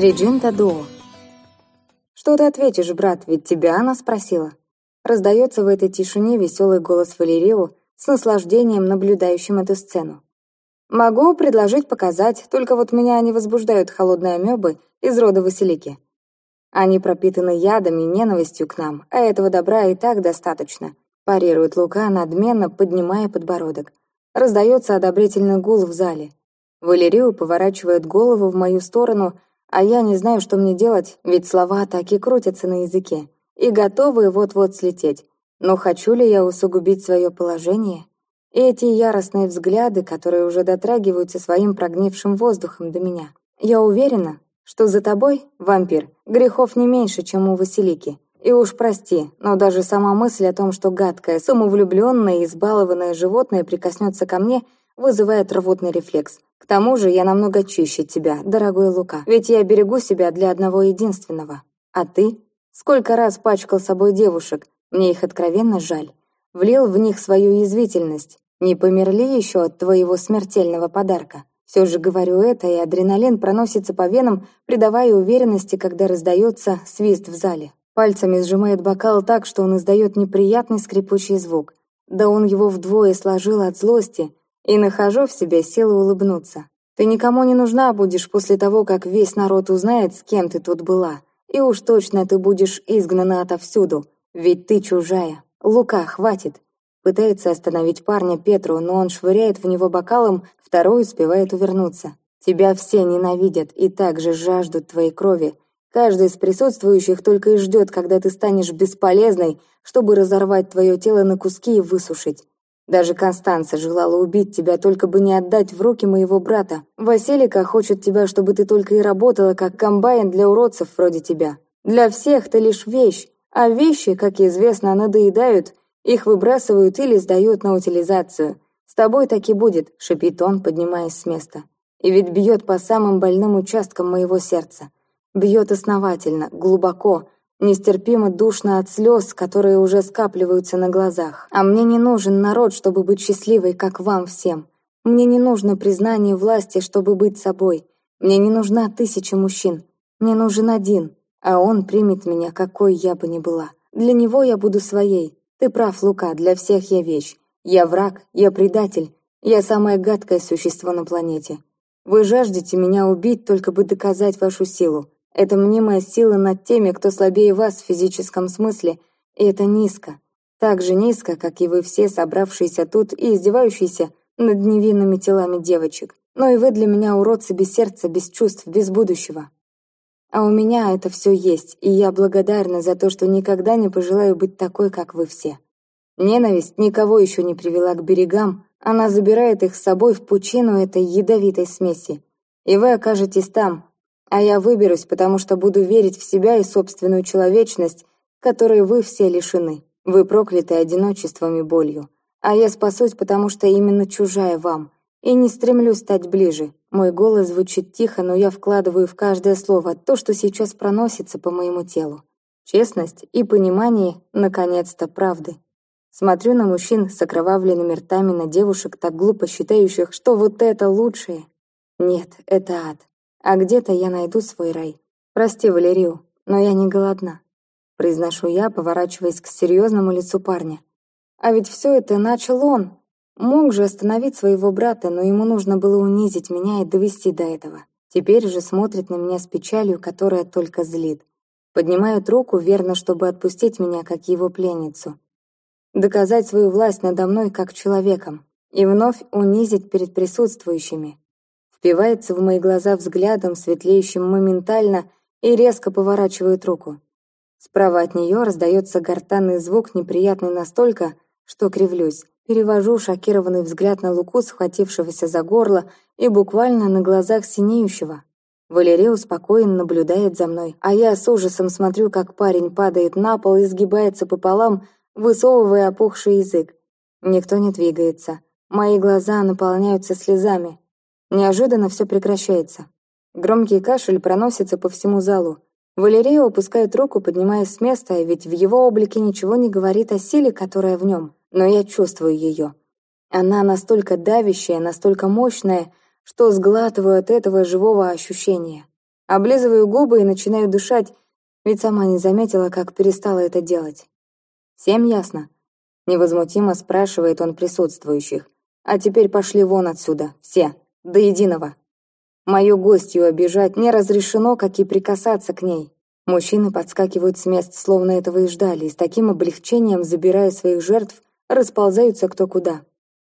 Реджинта Дуо. «Что ты ответишь, брат, ведь тебя она спросила?» Раздается в этой тишине веселый голос Валерио, с наслаждением наблюдающим эту сцену. «Могу предложить показать, только вот меня не возбуждают холодные амебы из рода Василики. Они пропитаны ядом и ненавистью к нам, а этого добра и так достаточно», парирует Лука, надменно поднимая подбородок. Раздается одобрительный гул в зале. Валерию поворачивает голову в мою сторону, а я не знаю, что мне делать, ведь слова так и крутятся на языке и готовы вот-вот слететь. Но хочу ли я усугубить свое положение? И эти яростные взгляды, которые уже дотрагиваются своим прогнившим воздухом до меня. Я уверена, что за тобой, вампир, грехов не меньше, чем у Василики. И уж прости, но даже сама мысль о том, что гадкое, самовлюбленное и избалованное животное прикоснется ко мне, вызывает рвотный рефлекс. К тому же я намного чище тебя, дорогой Лука, ведь я берегу себя для одного единственного. А ты? Сколько раз пачкал собой девушек, мне их откровенно жаль. Влил в них свою язвительность. Не померли еще от твоего смертельного подарка? Все же говорю это, и адреналин проносится по венам, придавая уверенности, когда раздается свист в зале. Пальцами сжимает бокал так, что он издает неприятный скрипучий звук. Да он его вдвое сложил от злости, и нахожу в себе силы улыбнуться. Ты никому не нужна будешь после того, как весь народ узнает, с кем ты тут была. И уж точно ты будешь изгнана отовсюду, ведь ты чужая. Лука, хватит. Пытается остановить парня Петру, но он швыряет в него бокалом, второй успевает увернуться. Тебя все ненавидят и также жаждут твоей крови. Каждый из присутствующих только и ждет, когда ты станешь бесполезной, чтобы разорвать твое тело на куски и высушить. Даже Констанция желала убить тебя, только бы не отдать в руки моего брата. Василика хочет тебя, чтобы ты только и работала, как комбайн для уродцев вроде тебя. Для всех ты лишь вещь, а вещи, как известно, надоедают, их выбрасывают или сдают на утилизацию. С тобой так и будет, шипит он, поднимаясь с места. И ведь бьет по самым больным участкам моего сердца. Бьет основательно, глубоко, нестерпимо душно от слез, которые уже скапливаются на глазах. А мне не нужен народ, чтобы быть счастливой, как вам всем. Мне не нужно признание власти, чтобы быть собой. Мне не нужна тысяча мужчин. Мне нужен один, а он примет меня, какой я бы ни была. Для него я буду своей. Ты прав, Лука, для всех я вещь. Я враг, я предатель, я самое гадкое существо на планете. Вы жаждете меня убить, только бы доказать вашу силу. Это мнимая сила над теми, кто слабее вас в физическом смысле, и это низко. Так же низко, как и вы все, собравшиеся тут и издевающиеся над невинными телами девочек. Но и вы для меня уродцы без сердца, без чувств, без будущего. А у меня это все есть, и я благодарна за то, что никогда не пожелаю быть такой, как вы все. Ненависть никого еще не привела к берегам, она забирает их с собой в пучину этой ядовитой смеси. И вы окажетесь там, а я выберусь, потому что буду верить в себя и собственную человечность, которой вы все лишены. Вы прокляты одиночеством и болью. А я спасусь, потому что именно чужая вам. И не стремлюсь стать ближе. Мой голос звучит тихо, но я вкладываю в каждое слово то, что сейчас проносится по моему телу. Честность и понимание, наконец-то, правды. Смотрю на мужчин с окровавленными ртами, на девушек, так глупо считающих, что вот это лучшее. Нет, это ад. А где-то я найду свой рай. Прости, Валерию, но я не голодна. Произношу я, поворачиваясь к серьезному лицу парня. А ведь все это начал он. Мог же остановить своего брата, но ему нужно было унизить меня и довести до этого. Теперь же смотрит на меня с печалью, которая только злит. Поднимает руку, верно, чтобы отпустить меня, как его пленницу. Доказать свою власть надо мной, как человеком. И вновь унизить перед присутствующими впивается в мои глаза взглядом, светлеющим моментально, и резко поворачивает руку. Справа от нее раздается гортанный звук, неприятный настолько, что кривлюсь. Перевожу шокированный взгляд на Луку, схватившегося за горло, и буквально на глазах синеющего. Валерия успокоенно наблюдает за мной, а я с ужасом смотрю, как парень падает на пол и сгибается пополам, высовывая опухший язык. Никто не двигается. Мои глаза наполняются слезами. Неожиданно все прекращается. Громкий кашель проносится по всему залу. Валерия опускает руку, поднимаясь с места, ведь в его облике ничего не говорит о силе, которая в нем. Но я чувствую ее. Она настолько давящая, настолько мощная, что сглатываю от этого живого ощущения. Облизываю губы и начинаю дышать, ведь сама не заметила, как перестала это делать. «Всем ясно?» Невозмутимо спрашивает он присутствующих. «А теперь пошли вон отсюда, все, до единого. Мою гостью обижать не разрешено, как и прикасаться к ней». Мужчины подскакивают с мест, словно этого и ждали, и с таким облегчением, забирая своих жертв, расползаются кто куда.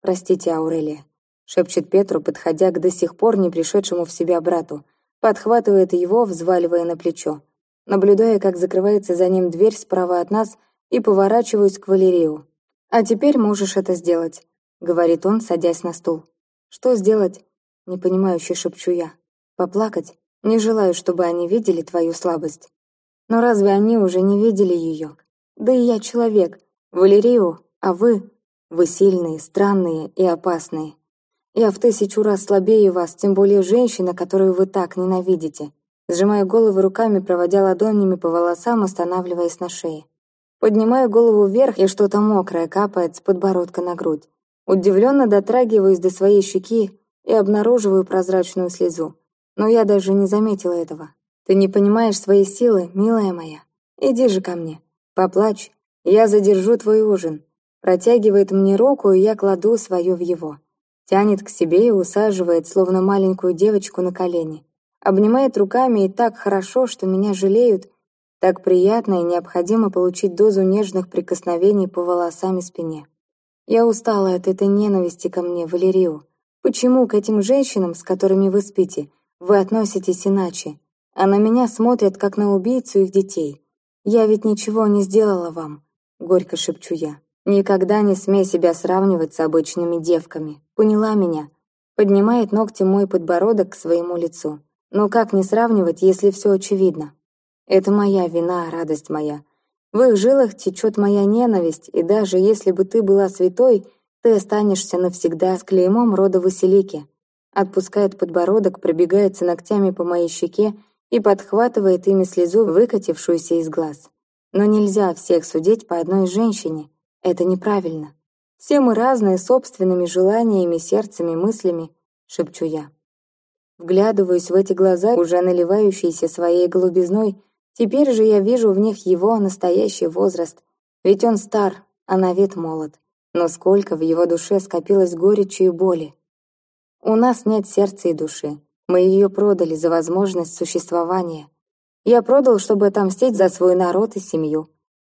«Простите, Аурелия», — шепчет Петру, подходя к до сих пор не пришедшему в себя брату, подхватывает его, взваливая на плечо. Наблюдая, как закрывается за ним дверь справа от нас, и поворачиваюсь к Валерию. «А теперь можешь это сделать», — говорит он, садясь на стул. «Что сделать?» — непонимающе шепчу я. «Поплакать? Не желаю, чтобы они видели твою слабость». Но разве они уже не видели ее? Да и я человек. Валерию, а вы? Вы сильные, странные и опасные. Я в тысячу раз слабее вас, тем более женщина, которую вы так ненавидите. Сжимаю голову руками, проводя ладонями по волосам, останавливаясь на шее. Поднимаю голову вверх, и что-то мокрое капает с подбородка на грудь. Удивленно дотрагиваюсь до своей щеки и обнаруживаю прозрачную слезу. Но я даже не заметила этого. Ты не понимаешь своей силы, милая моя. Иди же ко мне. Поплачь. Я задержу твой ужин. Протягивает мне руку, и я кладу свою в его. Тянет к себе и усаживает, словно маленькую девочку на колени. Обнимает руками и так хорошо, что меня жалеют, так приятно и необходимо получить дозу нежных прикосновений по волосам и спине. Я устала от этой ненависти ко мне, Валерию. Почему к этим женщинам, с которыми вы спите, вы относитесь иначе? А на меня смотрят, как на убийцу их детей. Я ведь ничего не сделала вам, горько шепчу я. Никогда не смей себя сравнивать с обычными девками. Поняла меня? Поднимает ногти мой подбородок к своему лицу. Но как не сравнивать, если все очевидно? Это моя вина, радость моя. В их жилах течет моя ненависть, и даже если бы ты была святой, ты останешься навсегда с клеймом рода Василики. Отпускает подбородок, пробегается ногтями по моей щеке и подхватывает ими слезу, выкатившуюся из глаз. Но нельзя всех судить по одной женщине. Это неправильно. Все мы разные, собственными желаниями, сердцами, мыслями, шепчу я. Вглядываюсь в эти глаза, уже наливающиеся своей голубизной, Теперь же я вижу в них его настоящий возраст, ведь он стар, а на вид молод. Но сколько в его душе скопилось горечи и боли. У нас нет сердца и души. Мы ее продали за возможность существования. Я продал, чтобы отомстить за свой народ и семью.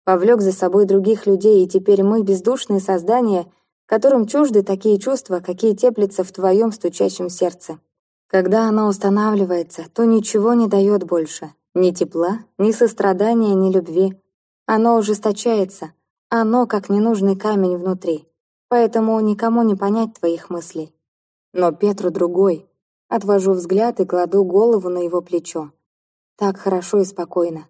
Повлек за собой других людей, и теперь мы бездушные создания, которым чужды такие чувства, какие теплятся в твоем стучащем сердце. Когда оно устанавливается, то ничего не дает больше. Ни тепла, ни сострадания, ни любви. Оно ужесточается. Оно как ненужный камень внутри. Поэтому никому не понять твоих мыслей. Но Петру другой. Отвожу взгляд и кладу голову на его плечо. Так хорошо и спокойно.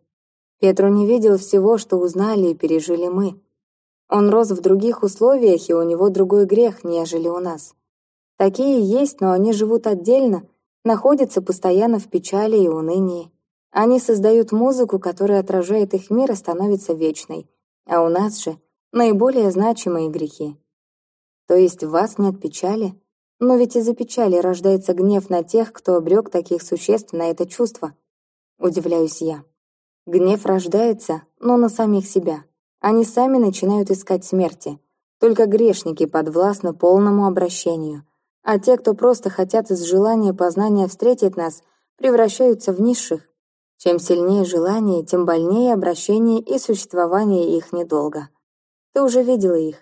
Петру не видел всего, что узнали и пережили мы. Он рос в других условиях, и у него другой грех, нежели у нас. Такие есть, но они живут отдельно, находятся постоянно в печали и унынии. Они создают музыку, которая отражает их мир и становится вечной. А у нас же наиболее значимые грехи. То есть в вас нет печали? Но ведь из-за печали рождается гнев на тех, кто обрек таких существ на это чувство. Удивляюсь я. Гнев рождается, но на самих себя. Они сами начинают искать смерти. Только грешники подвластны полному обращению. А те, кто просто хотят из желания познания встретить нас, превращаются в низших, чем сильнее желание, тем больнее обращение и существование их недолго. Ты уже видела их.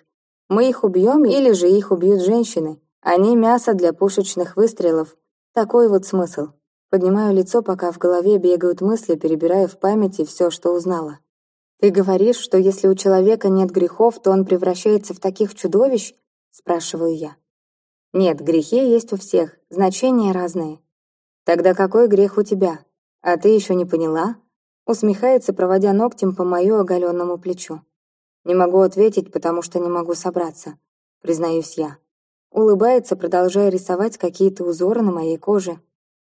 Мы их убьем или же их убьют женщины. Они мясо для пушечных выстрелов. Такой вот смысл. Поднимаю лицо, пока в голове бегают мысли, перебирая в памяти все, что узнала. «Ты говоришь, что если у человека нет грехов, то он превращается в таких чудовищ?» Спрашиваю я. «Нет, грехи есть у всех, значения разные. Тогда какой грех у тебя?» «А ты еще не поняла?» Усмехается, проводя ногтем по мою оголенному плечу. «Не могу ответить, потому что не могу собраться», признаюсь я. Улыбается, продолжая рисовать какие-то узоры на моей коже.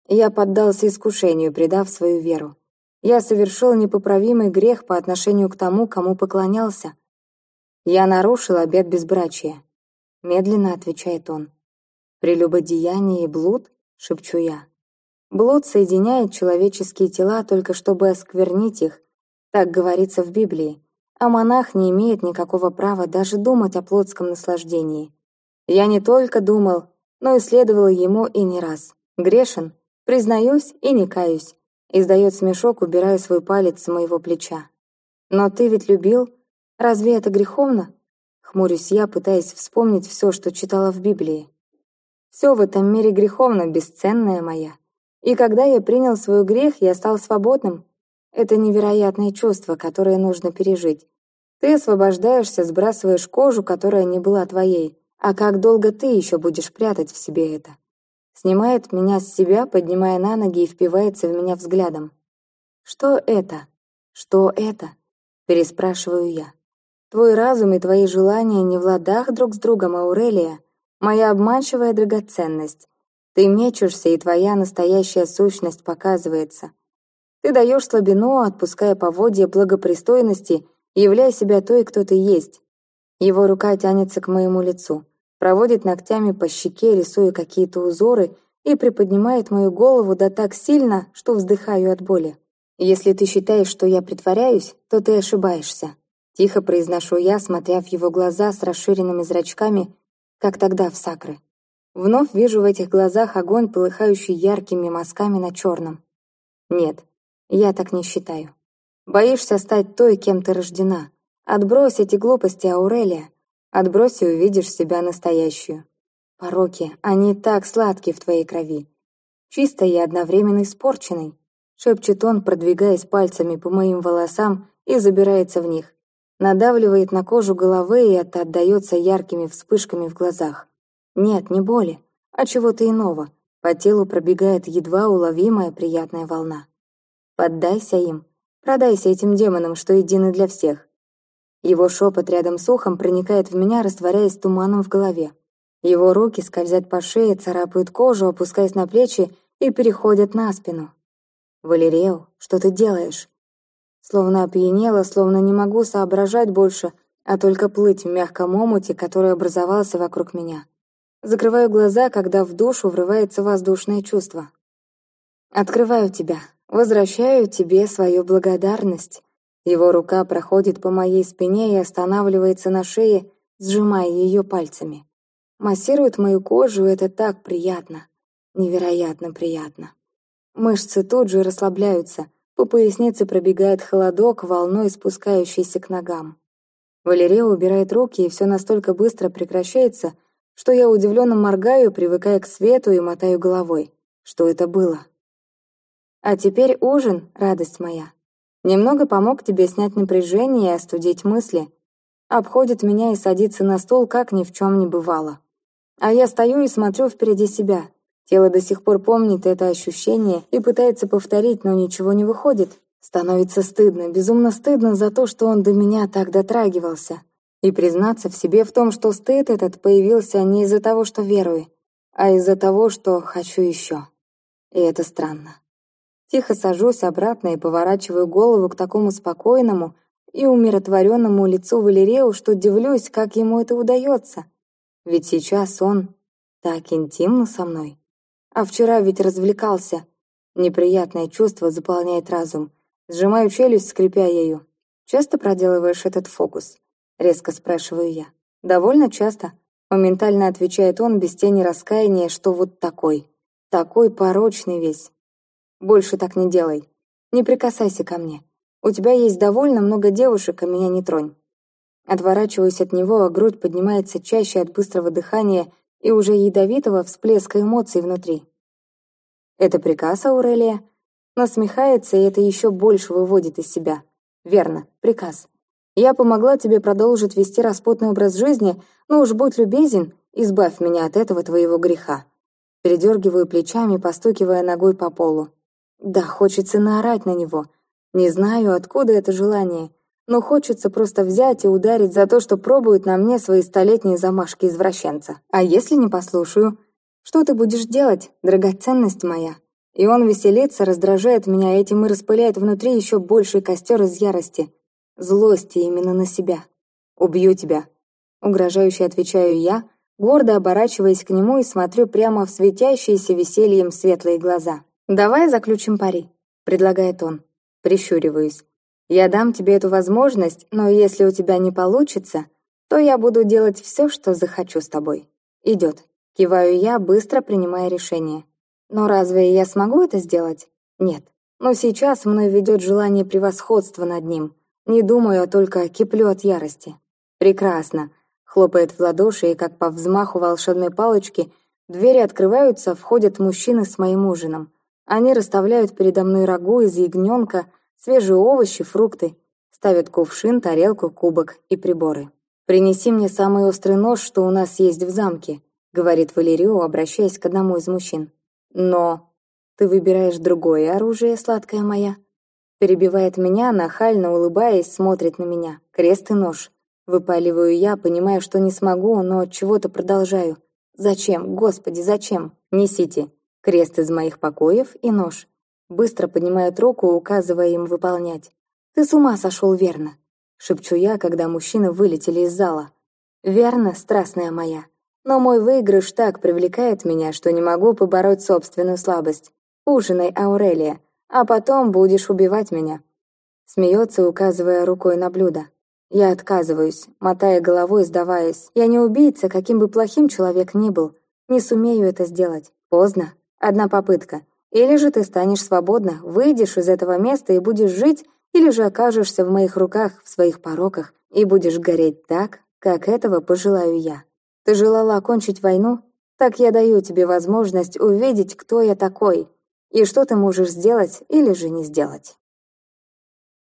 Я поддался искушению, предав свою веру. Я совершил непоправимый грех по отношению к тому, кому поклонялся. Я нарушил обет безбрачия. Медленно отвечает он. «Прелюбодеяние и блуд?» — шепчу я. Блуд соединяет человеческие тела только чтобы осквернить их, так говорится в Библии, а монах не имеет никакого права даже думать о плотском наслаждении. Я не только думал, но и следовал ему и не раз. Грешен, признаюсь и не каюсь. Издает смешок, убирая свой палец с моего плеча. Но ты ведь любил? Разве это греховно? Хмурюсь я, пытаясь вспомнить все, что читала в Библии. Все в этом мире греховно, бесценная моя. И когда я принял свой грех, я стал свободным. Это невероятное чувство, которое нужно пережить. Ты освобождаешься, сбрасываешь кожу, которая не была твоей. А как долго ты еще будешь прятать в себе это? Снимает меня с себя, поднимая на ноги и впивается в меня взглядом. «Что это? Что это?» Переспрашиваю я. «Твой разум и твои желания не в ладах друг с другом, Аурелия. Моя обманчивая драгоценность. Ты мечешься, и твоя настоящая сущность показывается. Ты даешь слабину, отпуская поводья благопристойности, являя себя той, кто ты есть. Его рука тянется к моему лицу, проводит ногтями по щеке, рисуя какие-то узоры, и приподнимает мою голову да так сильно, что вздыхаю от боли. «Если ты считаешь, что я притворяюсь, то ты ошибаешься», тихо произношу я, смотря в его глаза с расширенными зрачками, как тогда в Сакры. Вновь вижу в этих глазах огонь, полыхающий яркими мазками на черном. Нет, я так не считаю. Боишься стать той, кем ты рождена. Отбрось эти глупости, Аурелия. Отбрось и увидишь себя настоящую. Пороки, они так сладки в твоей крови. Чистой и одновременно испорченной. Шепчет он, продвигаясь пальцами по моим волосам и забирается в них. Надавливает на кожу головы, и это отдается яркими вспышками в глазах. Нет, не боли, а чего-то иного. По телу пробегает едва уловимая приятная волна. Поддайся им, продайся этим демонам, что едины для всех. Его шепот рядом с ухом проникает в меня, растворяясь туманом в голове. Его руки скользят по шее, царапают кожу, опускаясь на плечи и переходят на спину. «Валерео, что ты делаешь?» Словно опьянела, словно не могу соображать больше, а только плыть в мягком омуте, который образовался вокруг меня. Закрываю глаза, когда в душу врывается воздушное чувство. Открываю тебя, возвращаю тебе свою благодарность. Его рука проходит по моей спине и останавливается на шее, сжимая ее пальцами. Массирует мою кожу, это так приятно. Невероятно приятно. Мышцы тут же расслабляются, по пояснице пробегает холодок, волной спускающийся к ногам. Валерия убирает руки, и все настолько быстро прекращается, что я удивленно моргаю, привыкая к свету и мотаю головой. Что это было? А теперь ужин, радость моя. Немного помог тебе снять напряжение и остудить мысли. Обходит меня и садится на стол, как ни в чем не бывало. А я стою и смотрю впереди себя. Тело до сих пор помнит это ощущение и пытается повторить, но ничего не выходит. Становится стыдно, безумно стыдно за то, что он до меня так дотрагивался. И признаться в себе в том, что стыд этот появился не из-за того, что верую, а из-за того, что хочу еще. И это странно. Тихо сажусь обратно и поворачиваю голову к такому спокойному и умиротворенному лицу Валерею, что удивлюсь, как ему это удается. Ведь сейчас он так интимно со мной. А вчера ведь развлекался. Неприятное чувство заполняет разум. Сжимаю челюсть, скрипя ею. Часто проделываешь этот фокус? Резко спрашиваю я. «Довольно часто», — моментально отвечает он без тени раскаяния, что вот такой. Такой порочный весь. «Больше так не делай. Не прикасайся ко мне. У тебя есть довольно много девушек, а меня не тронь». Отворачиваюсь от него, а грудь поднимается чаще от быстрого дыхания и уже ядовитого всплеска эмоций внутри. «Это приказ, Аурелия?» Насмехается, и это еще больше выводит из себя. «Верно, приказ. Я помогла тебе продолжить вести распутный образ жизни, но уж будь любезен, избавь меня от этого твоего греха». Передергиваю плечами, постукивая ногой по полу. Да, хочется наорать на него. Не знаю, откуда это желание, но хочется просто взять и ударить за то, что пробует на мне свои столетние замашки извращенца. А если не послушаю? Что ты будешь делать, драгоценность моя? И он веселится, раздражает меня этим и распыляет внутри еще больший костер из ярости злости именно на себя. «Убью тебя», — угрожающе отвечаю я, гордо оборачиваясь к нему и смотрю прямо в светящиеся весельем светлые глаза. «Давай заключим пари», — предлагает он. Прищуриваюсь. «Я дам тебе эту возможность, но если у тебя не получится, то я буду делать все, что захочу с тобой. Идет». Киваю я, быстро принимая решение. Но разве я смогу это сделать? Нет. Но сейчас мной ведет желание превосходства над ним. Не думаю, а только киплю от ярости. Прекрасно. Хлопает в ладоши, и как по взмаху волшебной палочки двери открываются, входят мужчины с моим ужином. Они расставляют передо мной рагу из ягненка, свежие овощи, фрукты, ставят кувшин, тарелку, кубок и приборы. «Принеси мне самый острый нож, что у нас есть в замке», говорит Валерио, обращаясь к одному из мужчин. «Но...» «Ты выбираешь другое оружие, сладкая моя?» Перебивает меня, нахально улыбаясь, смотрит на меня. Крест и нож. Выпаливаю я, понимая, что не смогу, но чего-то продолжаю. «Зачем? Господи, зачем? Несите!» Крест из моих покоев и нож. Быстро поднимает руку, указывая им выполнять. «Ты с ума сошел, верно?» Шепчу я, когда мужчины вылетели из зала. «Верно, страстная моя. Но мой выигрыш так привлекает меня, что не могу побороть собственную слабость. Ужинай, Аурелия, а потом будешь убивать меня». Смеется, указывая рукой на блюдо. Я отказываюсь, мотая головой, сдаваясь. Я не убийца, каким бы плохим человек ни был. Не сумею это сделать. Поздно. Одна попытка. Или же ты станешь свободна, выйдешь из этого места и будешь жить, или же окажешься в моих руках, в своих пороках, и будешь гореть так, как этого пожелаю я. Ты желала окончить войну? Так я даю тебе возможность увидеть, кто я такой, и что ты можешь сделать или же не сделать.